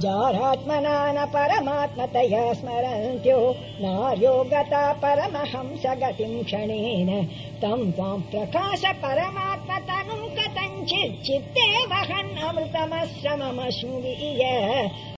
जारात्मना न परमात्मतया स्मरन्त्यो नार्यो गता परमहंस गतिम् क्षणेन तम् त्वाम् प्रकाश परमात्मतनुम् कथञ्चिच्चित्ते वहन् अमृतमश्रममश्नुवीय